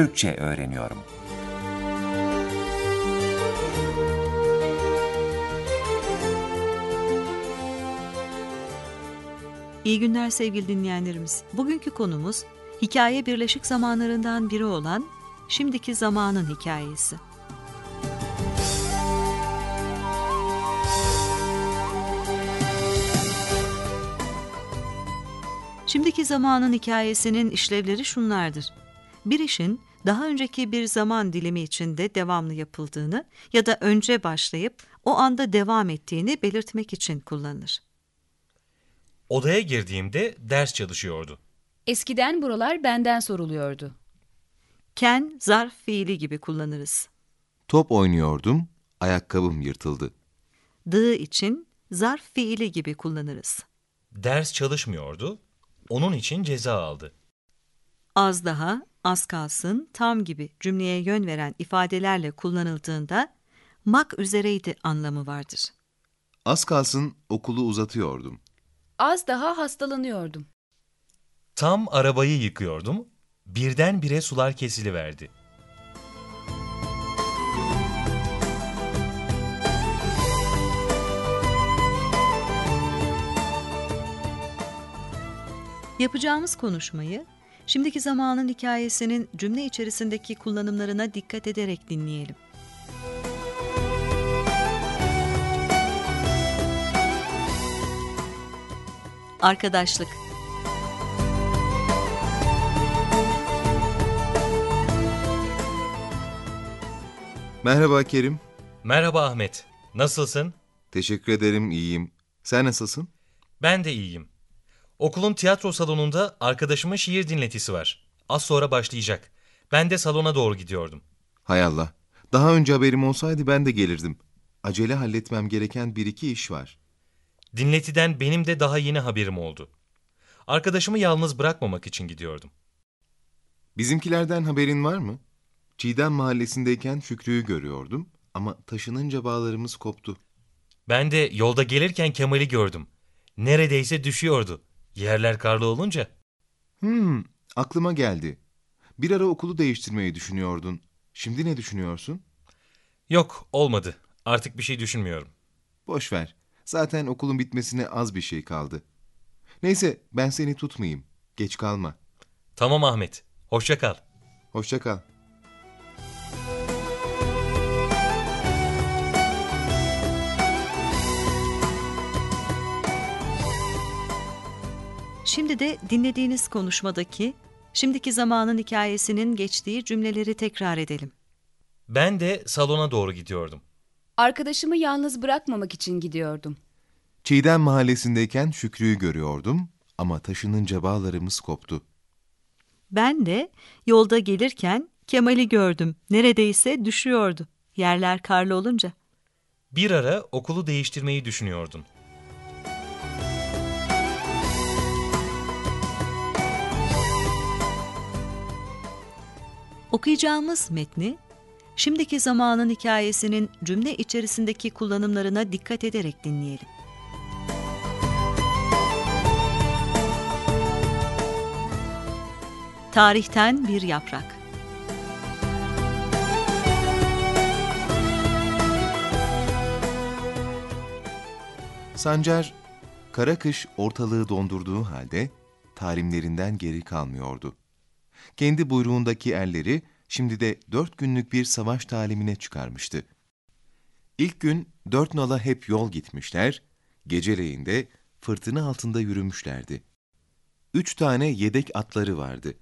Türkçe öğreniyorum. İyi günler sevgili dinleyenlerimiz. Bugünkü konumuz hikaye birleşik zamanlarından biri olan Şimdiki Zamanın Hikayesi. Şimdiki zamanın hikayesinin işlevleri şunlardır. Bir işin daha önceki bir zaman dilimi içinde devamlı yapıldığını ya da önce başlayıp o anda devam ettiğini belirtmek için kullanılır. Odaya girdiğimde ders çalışıyordu. Eskiden buralar benden soruluyordu. Ken zarf fiili gibi kullanırız. Top oynuyordum, ayakkabım yırtıldı. Dı için zarf fiili gibi kullanırız. Ders çalışmıyordu. Onun için ceza aldı. Az daha, az kalsın, tam gibi cümleye yön veren ifadelerle kullanıldığında mak üzereydi anlamı vardır. Az kalsın okulu uzatıyordum. Az daha hastalanıyordum. Tam arabayı yıkıyordum. Birdenbire sular kesiliverdi. Yapacağımız konuşmayı şimdiki zamanın hikayesinin cümle içerisindeki kullanımlarına dikkat ederek dinleyelim. Arkadaşlık Merhaba Kerim. Merhaba Ahmet. Nasılsın? Teşekkür ederim, iyiyim. Sen nasılsın? Ben de iyiyim. Okulun tiyatro salonunda arkadaşımın şiir dinletisi var. Az sonra başlayacak. Ben de salona doğru gidiyordum. Hay Allah. Daha önce haberim olsaydı ben de gelirdim. Acele halletmem gereken bir iki iş var. Dinletiden benim de daha yeni haberim oldu. Arkadaşımı yalnız bırakmamak için gidiyordum. Bizimkilerden haberin var mı? Çiğdem mahallesindeyken Şükrü'yü görüyordum ama taşınınca bağlarımız koptu. Ben de yolda gelirken Kemal'i gördüm. Neredeyse düşüyordu. Yerler karlı olunca. Hmm, aklıma geldi. Bir ara okulu değiştirmeyi düşünüyordun. Şimdi ne düşünüyorsun? Yok, olmadı. Artık bir şey düşünmüyorum. Boş ver. Zaten okulun bitmesine az bir şey kaldı. Neyse ben seni tutmayayım. Geç kalma. Tamam Ahmet. Hoşça kal. Hoşça kal. Şimdi de dinlediğiniz konuşmadaki şimdiki zamanın hikayesinin geçtiği cümleleri tekrar edelim. Ben de salona doğru gidiyordum. Arkadaşımı yalnız bırakmamak için gidiyordum. Çiğdem mahallesindeyken Şükrü'yü görüyordum ama taşınınca bağlarımız koptu. Ben de yolda gelirken Kemal'i gördüm. Neredeyse düşüyordu. Yerler karlı olunca. Bir ara okulu değiştirmeyi düşünüyordun. Okuyacağımız metni şimdiki zamanın hikayesinin cümle içerisindeki kullanımlarına dikkat ederek dinleyelim. Tarihten bir yaprak. Sancar, kara kış ortalığı dondurduğu halde talimlerinden geri kalmıyordu. Kendi buyruğundaki erleri şimdi de dört günlük bir savaş talimine çıkarmıştı. İlk gün dört nala hep yol gitmişler, geceleyin de fırtına altında yürümüşlerdi. Üç tane yedek atları vardı.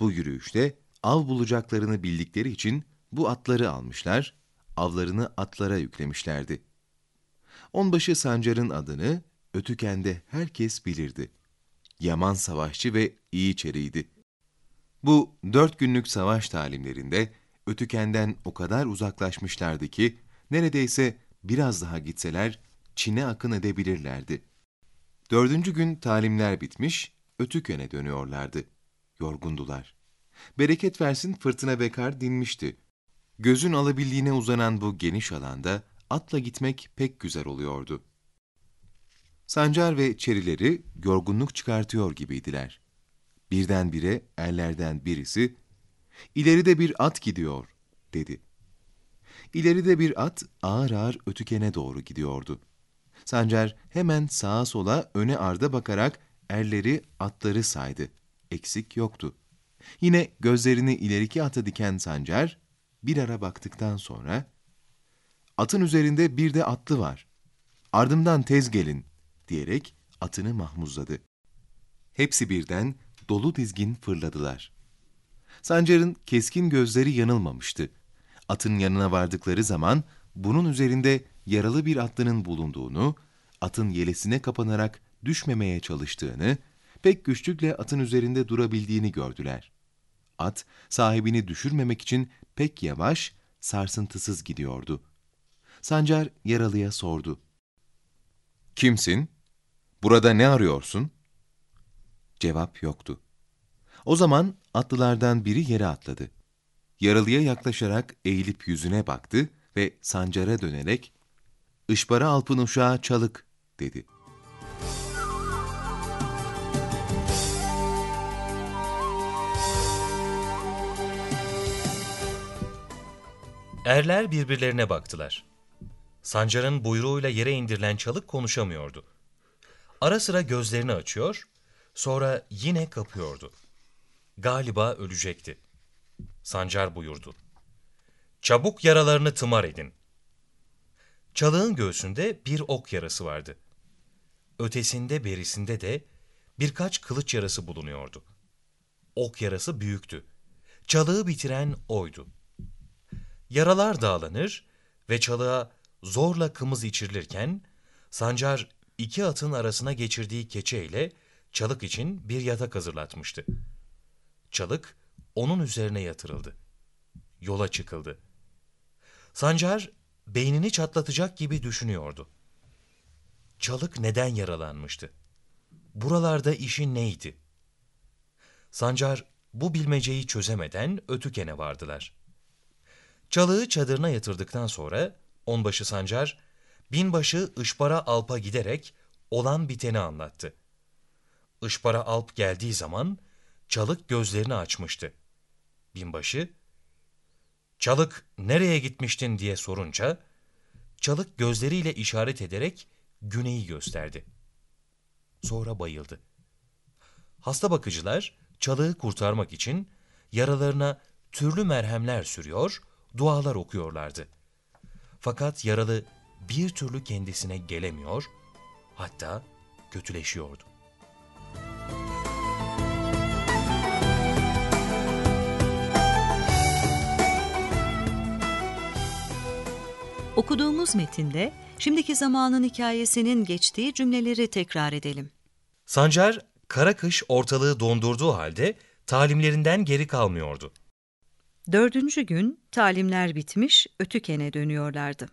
Bu yürüyüşte av bulacaklarını bildikleri için bu atları almışlar, avlarını atlara yüklemişlerdi. Onbaşı Sancar'ın adını Ötüken'de herkes bilirdi. Yaman savaşçı ve iyi çeriydi. Bu dört günlük savaş talimlerinde Ötüken'den o kadar uzaklaşmışlardı ki neredeyse biraz daha gitseler Çin'e akın edebilirlerdi. Dördüncü gün talimler bitmiş, Ötüken'e dönüyorlardı. Yorgundular. Bereket versin fırtına ve kar dinmişti. Gözün alabildiğine uzanan bu geniş alanda atla gitmek pek güzel oluyordu. Sancar ve çerileri yorgunluk çıkartıyor gibiydiler. Birdenbire erlerden birisi, İleride bir at gidiyor, dedi. İleride bir at ağır ağır ötükene doğru gidiyordu. Sancar hemen sağa sola öne arda bakarak erleri atları saydı. Eksik yoktu. Yine gözlerini ileriki ata diken Sancar bir ara baktıktan sonra atın üzerinde bir de atlı var. Ardımdan tez gelin diyerek atını mahmuzladı. Hepsi birden dolu dizgin fırladılar. Sancar'ın keskin gözleri yanılmamıştı. Atın yanına vardıkları zaman bunun üzerinde yaralı bir atlının bulunduğunu, atın yelesine kapanarak düşmemeye çalıştığını, pek güçlükle atın üzerinde durabildiğini gördüler. At, sahibini düşürmemek için pek yavaş, sarsıntısız gidiyordu. Sancar yaralıya sordu. Kimsin? Burada ne arıyorsun? Cevap yoktu. O zaman atlılardan biri yere atladı. Yaralıya yaklaşarak eğilip yüzüne baktı ve Sancar'a dönerek ''Işbara Alp'ın uşağı çalık'' dedi. Erler birbirlerine baktılar. Sancar'ın buyruğuyla yere indirilen çalık konuşamıyordu. Ara sıra gözlerini açıyor, sonra yine kapıyordu. Galiba ölecekti. Sancar buyurdu. Çabuk yaralarını tımar edin. Çalığın göğsünde bir ok yarası vardı. Ötesinde berisinde de birkaç kılıç yarası bulunuyordu. Ok yarası büyüktü. Çalığı bitiren oydu. Yaralar dağlanır ve çalığa zorla kımız içirilirken, Sancar iki atın arasına geçirdiği keçeyle çalık için bir yatak hazırlatmıştı. Çalık onun üzerine yatırıldı. Yola çıkıldı. Sancar beynini çatlatacak gibi düşünüyordu. Çalık neden yaralanmıştı? Buralarda işi neydi? Sancar bu bilmeceyi çözemeden Ötüken'e vardılar. Çalığı çadırına yatırdıktan sonra onbaşı Sancar, binbaşı Işbara Alp'a giderek olan biteni anlattı. Işbara Alp geldiği zaman Çalık gözlerini açmıştı. Binbaşı, Çalık nereye gitmiştin diye sorunca, Çalık gözleriyle işaret ederek güneyi gösterdi. Sonra bayıldı. Hasta bakıcılar Çalığı kurtarmak için yaralarına türlü merhemler sürüyor, dualar okuyorlardı. Fakat yaralı bir türlü kendisine gelemiyor, hatta kötüleşiyordu. Okuduğumuz metinde şimdiki zamanın hikayesinin geçtiği cümleleri tekrar edelim. Sancar, kara kış ortalığı dondurduğu halde talimlerinden geri kalmıyordu. Dördüncü gün talimler bitmiş, Ötüken'e dönüyorlardı.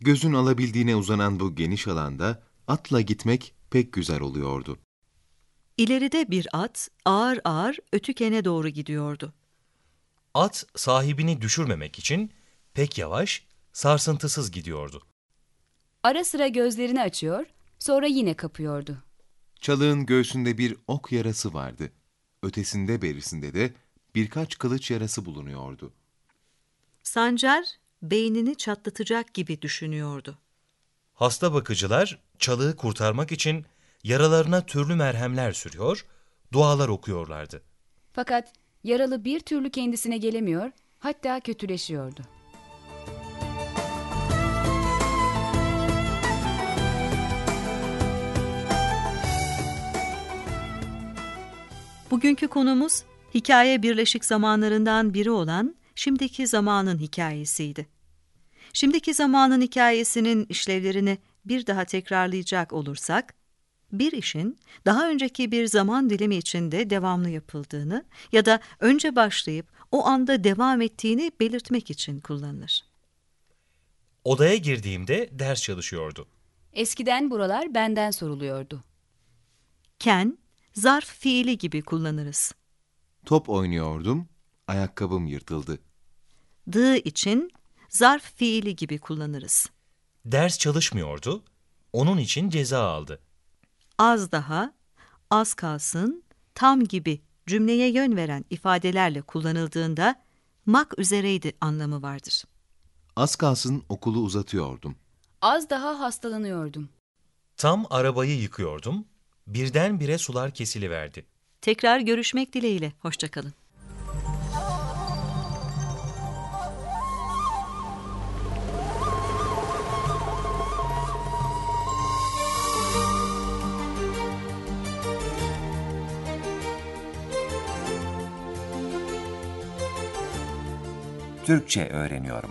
Gözün alabildiğine uzanan bu geniş alanda atla gitmek pek güzel oluyordu. İleride bir at ağır ağır Ötüken'e doğru gidiyordu. At sahibini düşürmemek için pek yavaş, sarsıntısız gidiyordu. Ara sıra gözlerini açıyor, sonra yine kapıyordu. Çalığın göğsünde bir ok yarası vardı. Ötesinde berisinde de birkaç kılıç yarası bulunuyordu. Sancar beynini çatlatacak gibi düşünüyordu. Hasta bakıcılar çalığı kurtarmak için yaralarına türlü merhemler sürüyor, dualar okuyorlardı. Fakat yaralı bir türlü kendisine gelemiyor, hatta kötüleşiyordu. Bugünkü konumuz hikaye birleşik zamanlarından biri olan şimdiki zamanın hikayesiydi. Şimdiki zamanın hikayesinin işlevlerini bir daha tekrarlayacak olursak, bir işin daha önceki bir zaman dilimi içinde devamlı yapıldığını ya da önce başlayıp o anda devam ettiğini belirtmek için kullanılır. Odaya girdiğimde ders çalışıyordu. Eskiden buralar benden soruluyordu. Ken, zarf fiili gibi kullanırız. Top oynuyordum, ayakkabım yırtıldı. Dı için zarf fiili gibi kullanırız. Ders çalışmıyordu, onun için ceza aldı. Az daha, az kalsın, tam gibi cümleye yön veren ifadelerle kullanıldığında mak üzereydi anlamı vardır. Az kalsın okulu uzatıyordum. Az daha hastalanıyordum. Tam arabayı yıkıyordum. Birdenbire sular kesiliverdi. Tekrar görüşmek dileğiyle. Hoşçakalın. Türkçe öğreniyorum.